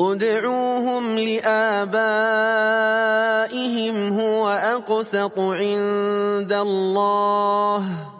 ادعوهم لآبائهم هو أقسط عند الله.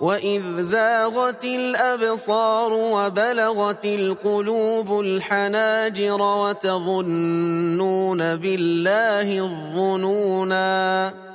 وإذ زاغت الأبصار وبلغت القلوب الحناجر وتظنون بالله الظنونا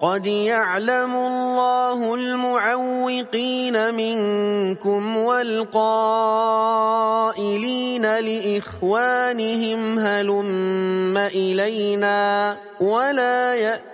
قد يعلم الله المعوقين منكم والقائلين لإخوانهم هلم إلينا ولا يأتون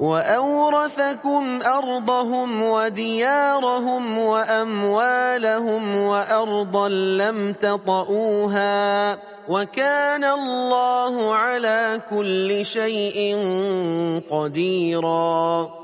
وأورثكم أرضهم وديارهم وأموالهم وأرضا لم تطئوها وكان الله على كل شيء قديراً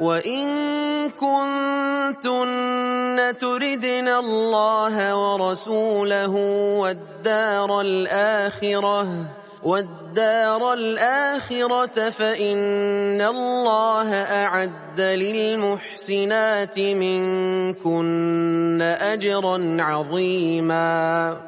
وإن كنتن تردن الله ورسوله والدار الآخرة والدار الآخرة فإن الله أعد للمحسنات منكن أجرا عظيما.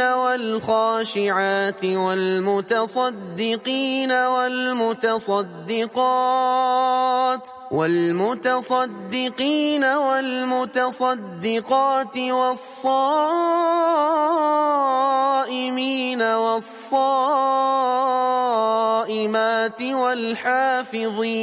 والخاشعات والمتصدقين والمتصدقات والمتصدقين والمتصدقات والصائمين والصائمات والحافظين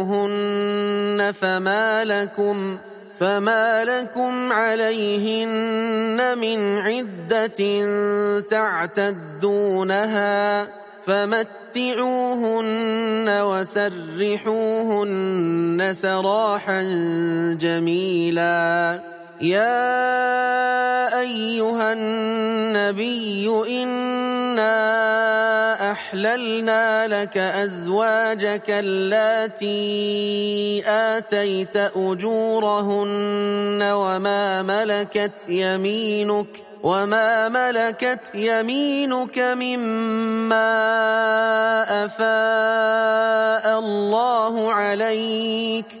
تمسوهن فما لكم فما لكم عليهن من عدة تعتدونها فمتعوهن وسرحوهن سراحا جميلا يا أيها النبي إِنَّا أحللنا لك أزواجك اللاتي آتيت أجورهن وما ملكت يمينك وما ملكت يمينك مما أفاء الله عليك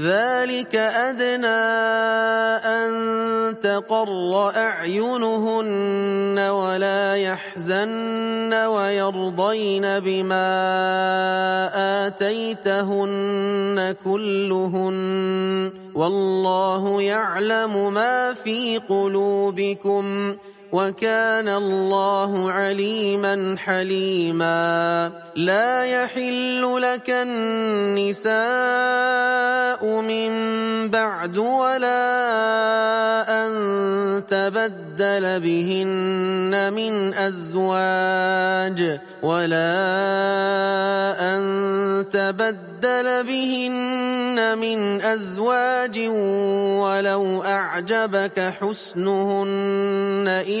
ذلك أدنى أن تقر أعينهن ولا يحزن ويرضين بما آتيتهن كلهن والله يعلم ما في قلوبكم وكان الله عليما حليما. لا يحل لك النساء من بعد ولا أن تبدل بهن من أزواج ولا أن تبدل بهن من أزواج ولو أعجبك حسنهن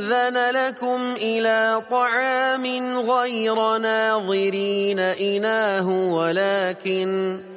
يؤذن لكم إلى طعام غير ناظرين إناه ولكن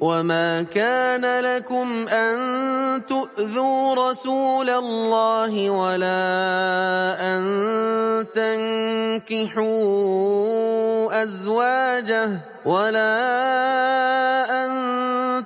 وما كان لكم أن تؤذوا رسول الله ولا أن تنكحوا أزواجه ولا أن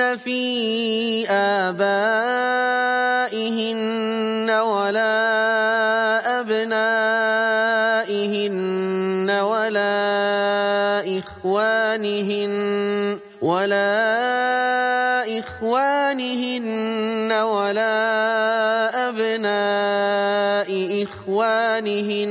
في آبائهن ولا أبنائهن ولا إخوانهن ولا إخوانهن ولا أبناء إخوانهن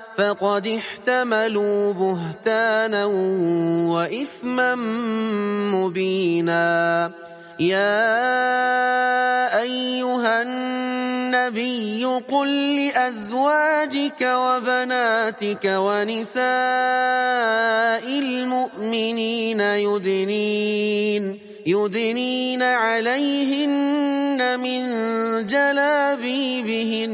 فقد احتملوا بهتانا وإثما مبينا. يا أيها النبي قل لأزواجك وبناتك ونساء المؤمنين يدنين يدنين عليهن من جلابيبهن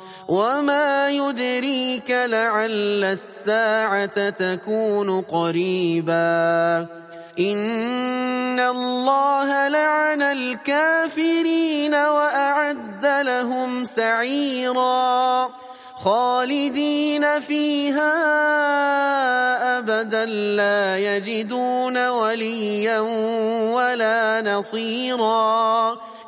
وما يدريك لعل الساعة تكون قريبا إن الله لعن الكافرين وأعد لهم سعيرا خالدين فيها أبدا لا يجدون وليا ولا نصيرا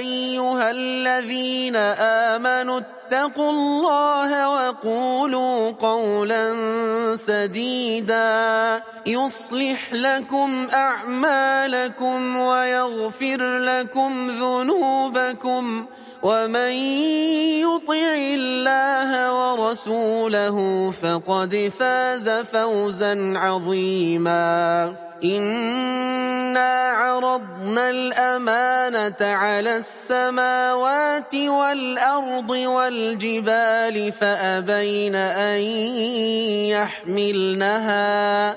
أيها الذين آمنوا اتقوا الله وقولوا قولا سديدا يصلح لكم أعمالكم ويغفر لكم ذنوبكم ومن يطع الله ورسوله فقد فاز فوزا عظيما إنا عرضنا الأمانة على السماوات والأرض والجبال فأبين أن يحملنها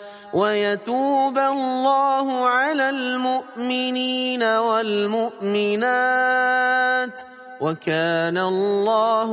ويتوب الله على المؤمنين والمؤمنات وكان الله